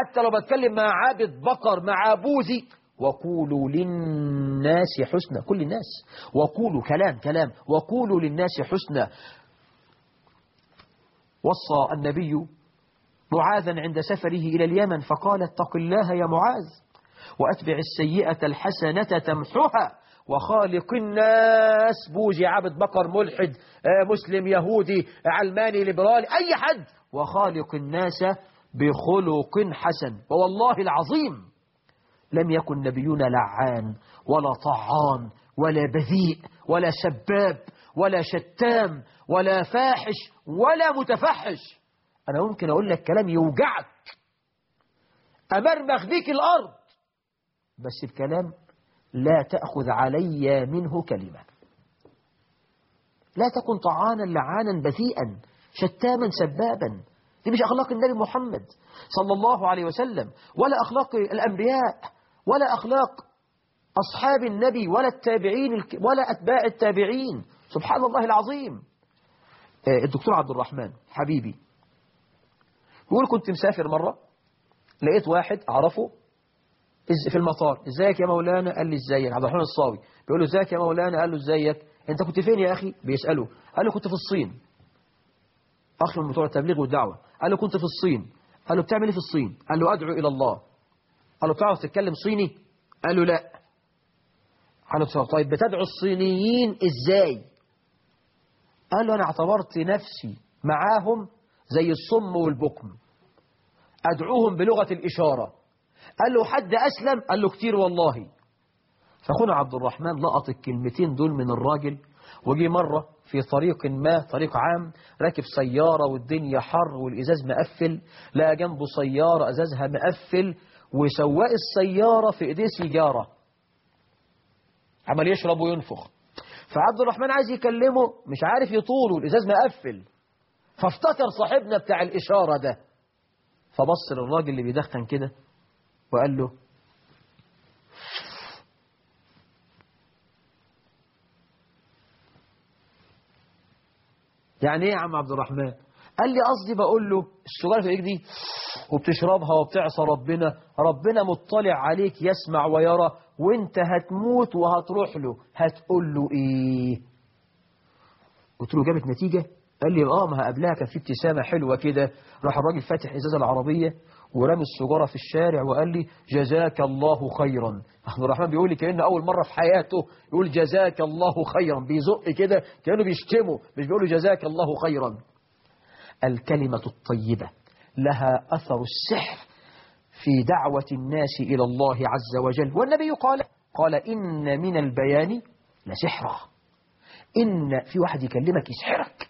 حتى لو بتكلم مع عابد بقر مع بوذي وقولوا للناس حسنى. كل الناس. وقولوا كلام كلام. وقولوا للناس حسنى. وصى النبي معاذا عند سفره إلى اليمن فقال اتق الله يا معاذ وأتبع السيئة الحسنة تمحها وخالق الناس. بوجي عبد بقر ملحد آه، مسلم يهودي علماني ليبرالي أي حد. وخالق الناس بخلق حسن. والله العظيم. لم يكن نبينا لعان ولا طعان ولا بذيء ولا سباب ولا شتام ولا فاحش ولا متفحش. أنا ممكن أقول لك كلام يوجعك. امرمغ بيك الأرض. بس الكلام لا تأخذ علي منه كلمة. لا تكن طعانا لعانا بذيئا شتاما سبابا دي مش أخلاق النبي محمد صلى الله عليه وسلم ولا أخلاق الأنبياء ولا أخلاق أصحاب النبي ولا التابعين ولا أتباع التابعين سبحان الله العظيم الدكتور عبد الرحمن حبيبي يقول كنت مسافر مرة لقيت واحد أعرفه في المطار. ازيك يا مولانا قال لي ازيك عبد الرحمن الصاوي بيقول له ازيك يا مولانا قال له ازيك انت كنت فين يا أخي بيساله قال له كنت في الصين اخ من بتوع التبليغ والدعوه قال له كنت في الصين. قال له بتعمل إيه في الصين؟ قال له أدعو إلى الله. قال له بتعرف تتكلم صيني؟ قال له لا. قال له طيب بتدعو الصينيين إزاي؟ قال له أنا اعتبرت نفسي معاهم زي الصم والبكم. أدعوهم بلغة الإشارة. قال له حد أسلم؟ قال له كتير والله. فاخونا عبد الرحمن لقط الكلمتين دول من الراجل. وجي مرة في طريق ما طريق عام راكب سيارة والدنيا حر والإزاز مقفل لقى جنبه سيارة أزازها مقفل وسواق السيارة في إيديه سيجارة. عمل يشرب وينفخ. فعبد الرحمن عايز يكلمه مش عارف يطوله الإزاز مقفل. فافتكر صاحبنا بتاع الإشارة ده. فبص للراجل اللي بيدخن كده وقال له يعني إيه يا عم عبد الرحمن؟ قال لي قصدي بقول له السجارة في إيدك دي وبتشربها وبتعصى ربنا ربنا مطلع عليك يسمع ويرى وإنت هتموت وهتروح له. هتقول له إيه؟ قلت له جابت نتيجة؟ قال لي آه ما قبلها كان في ابتسامة حلوة كده. راح الراجل فاتح ازاز العربية ورمي السجارة في الشارع وقال لي جزاك الله خيرا. عبد الرحمن بيقول لي كأن أول مرة في حياته يقول جزاك الله خيرا. بيزق كده كأنه بيشتمه مش بيقول له جزاك الله خيرا. الكلمة الطيبة لها أثر السحر في دعوة الناس إلى الله عز وجل. والنبي قال قال إن من البيان لسحرا. إن في واحد يكلمك يسحرك.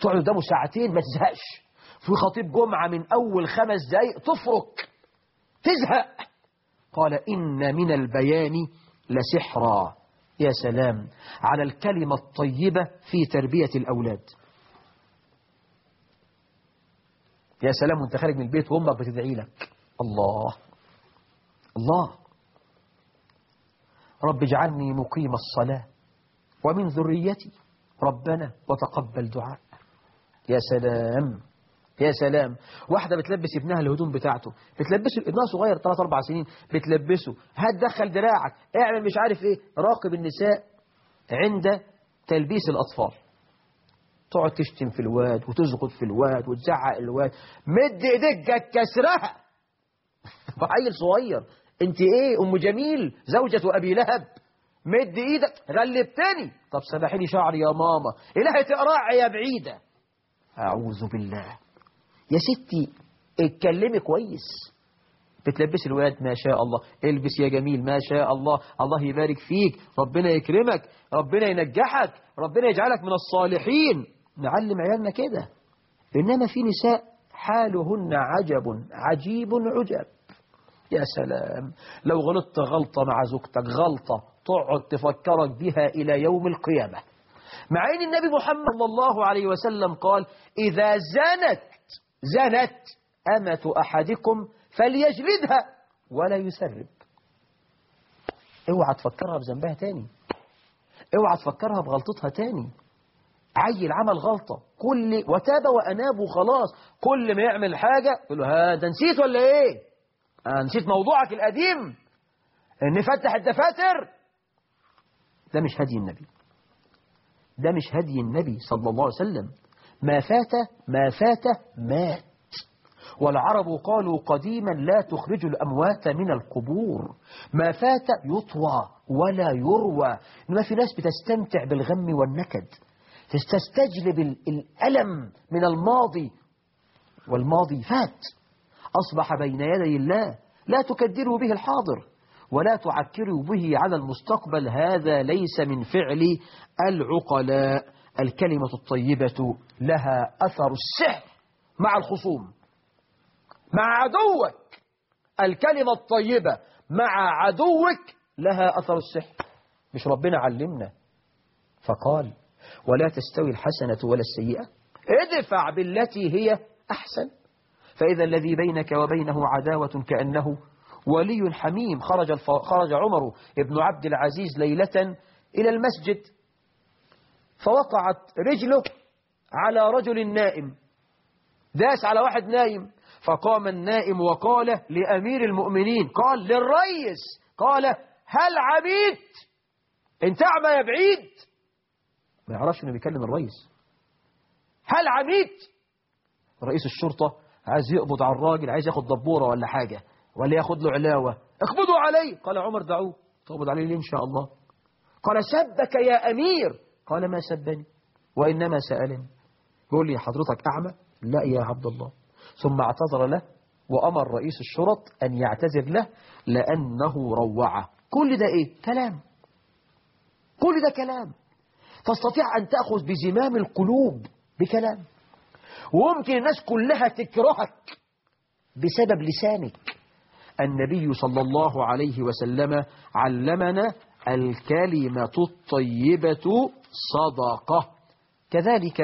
تقعد قدامه ساعتين ما تزهقش. في خطيب جمعة من أول خمس دقايق تفرك تزهق. قال إن من البيان لسحرا. يا سلام على الكلمة الطيبة في تربية الأولاد. يا سلام وانت خارج من البيت وأمك بتدعي لك. الله الله. رب اجعلني مقيم الصلاة ومن ذريتي. ربنا وتقبل دعاء. يا سلام. يا سلام. واحدة بتلبس ابنها الهدوم بتاعته. بتلبسه ابنها صغير 3 4 سنين. بتلبسه. هتدخل دراعك. اعمل مش عارف إيه. راقب النساء عند تلبيس الأطفال. تقعد تشتم في الواد وتزغط في الواد وتزعق الواد. مد إيدك كسرها. عيل صغير. أنت إيه؟ أم جميل. زوجة أبي لهب. مد إيدك. غلبتني. طب سامحيني شعري يا ماما. إلهي تقرعي يا بعيدة. أعوذ بالله. يا ستي اتكلمي كويس. بتلبسي الولاد ما شاء الله. البس يا جميل ما شاء الله. الله يبارك فيك. ربنا يكرمك. ربنا ينجحك. ربنا يجعلك من الصالحين. نعلم عيالنا كده. إنما في نساء حالهن عجب عجيب عجب. يا سلام. لو غلطت غلطة مع زوجتك غلطة تقعد تفكرك بها إلى يوم القيامة. مع أن النبي محمد صلى الله عليه وسلم قال إذا زانت زنت أمة أحدكم فليجلدها ولا يسرب. اوعى تفكرها بذنبها تاني. اوعى تفكرها بغلطتها تاني. عيل عمل غلطة. كل وتاب وأناب وخلاص كل ما يعمل حاجة يقول له ها ده نسيت ولا إيه؟ نسيت موضوعك القديم. إن فتح الدفاتر ده مش هدي النبي. ده مش هدي النبي صلى الله عليه وسلم. ما فات ما فات مات. والعرب قالوا قديما لا تخرج الأموات من القبور. ما فات يطوى ولا يروى. ما في ناس بتستمتع بالغم والنكد. تستجلب الألم من الماضي. والماضي فات. أصبح بين يدي الله لا تكدر به الحاضر ولا تعكروا به على المستقبل. هذا ليس من فعل العقلاء. الكلمة الطيبة لها أثر السحر مع الخصوم. مع عدوك. الكلمة الطيبة مع عدوك لها أثر السحر. مش ربنا علمنا. فقال ولا تستوي الحسنة ولا السيئة. ادفع بالتي هي أحسن. فإذا الذي بينك وبينه عداوة كأنه ولي حميم. خرج, خرج عمر ابن عبد العزيز ليلة إلى المسجد. فوقعت رجله على رجل نائم. داس على واحد نايم فقام النائم وقال لأمير المؤمنين قال للريس قال هل عبيد؟ انت اعمى يا بعيد. ما يعرفش إنه بيكلم الريس هل عبيد؟ رئيس الشرطة عايز يقبض على الراجل عايز ياخد دبورة ولا حاجة ولا ياخد له علاوة. اقبضوا عليه قال عمر دعوه. تقبض عليه ليه إن شاء الله؟ قال سبك يا أمير. قال ما سبني وإنما سألني. يقول لي حضرتك أعمى؟ لا يا عبد الله. ثم اعتذر له وأمر رئيس الشرط أن يعتذر له لأنه روعه. كل ده إيه؟ كلام. كل ده كلام. تستطيع أن تأخذ بزمام القلوب بكلام. وممكن الناس كلها تكرهك بسبب لسانك. النبي صلى الله عليه وسلم علمنا الكلمة الطيبة صدقة. كذلك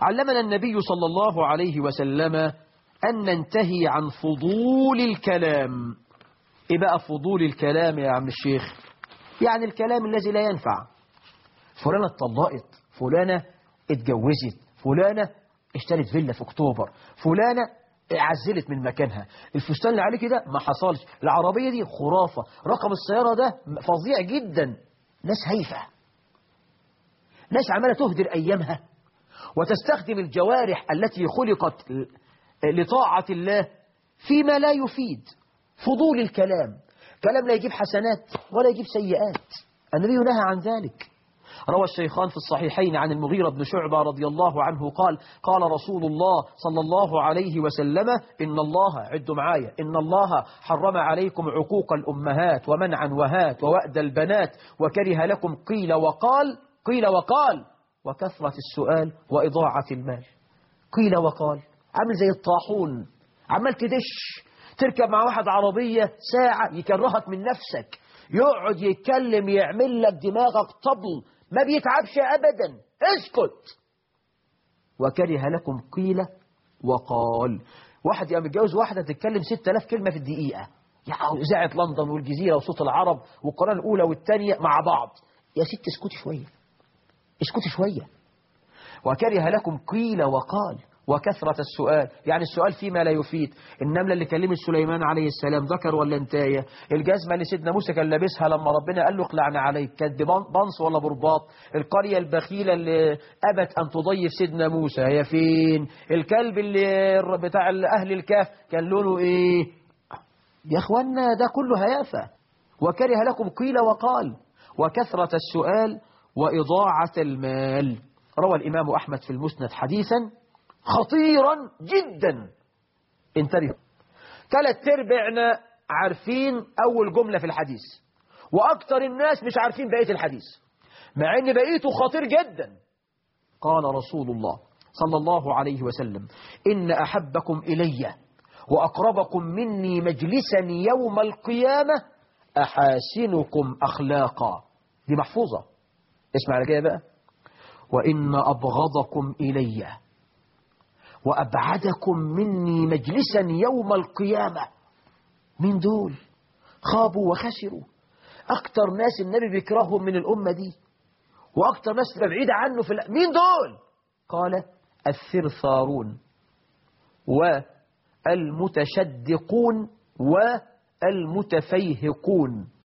علمنا النبي صلى الله عليه وسلم أن ننتهي عن فضول الكلام. إيه بقى فضول الكلام يا عم الشيخ. يعني الكلام الذي لا ينفع. فلانة اتطلقت فلانة اتجوزت فلانة اشترت فيلا في أكتوبر فلانة عزلت من مكانها. الفستان اللي عليك ده ما حصلش. العربية دي خرافة. رقم السيارة ده فظيع جدا. ناس هايفة. ناس عمالة تهدر أيامها. وتستخدم الجوارح التي خلقت لطاعة الله فيما لا يفيد. فضول الكلام. كلام لا يجيب حسنات ولا يجيب سيئات. النبي نهى عن ذلك. روى الشيخان في الصحيحين عن المغيرة بن شعبة رضي الله عنه قال قال رسول الله صلى الله عليه وسلم إن الله عد معايا إن الله حرم عليكم عقوق الأمهات ومنعا وهات ووأد البنات وكره لكم قيل وقال قيل وقال وكثرة السؤال وإضاعة المال. قيل وقال. عامل زي الطاحون. عمال تدش تركب مع واحد عربية ساعة يكرهك من نفسك. يقعد يتكلم يعمل لك دماغك طبل ما بيتعبش أبدا. اسكت. وكره لكم قيل وقال. واحد يا متجوز واحدة تتكلم 6000 كلمة في الدقيقة. يعني إذاعة لندن والجزيرة وصوت العرب والقناة الأولى والثانية مع بعض. يا ست اسكتي شوية. اسكتي شوية. وكره لكم قيل وقال. وكثرة السؤال. يعني السؤال فيما لا يفيد. النملة اللي كلمت سليمان عليه السلام ذكر ولا انتاية الجزمة اللي سيدنا موسى كان لابسها لما ربنا قال له اقلعنا عليك كانت بنص ولا برباط. القرية البخيلة اللي أبت أن تضيف سيدنا موسى. هي فين؟ الكلب اللي بتاع أهل الكهف كان لونه إيه؟ يا أخوانا ده كله هيافة. وكره لكم قيل وقال. وكثرة السؤال وإضاعة المال. روى الإمام أحمد في المسند حديثا خطيرا جدا. انتبهوا ثلاث ارباعنا عارفين أول جملة في الحديث وأكثر الناس مش عارفين بقية الحديث مع إن بقيته خطير جدا. قال رسول الله صلى الله عليه وسلم إن أحبكم إلي وأقربكم مني مجلسا يوم القيامة أحاسنكم أخلاقا. دي محفوظة. اسمع على كده بقى. وإن أبغضكم إلي. وأبعدكم مني مجلسا يوم القيامة. من دول خابوا وخسروا. أكتر ناس النبي بيكرههم من الأمة دي. وأكتر ناس تبقى بعيدة عنه في مين دول قال الثرثارون والمتشدقون والمتفيهقون.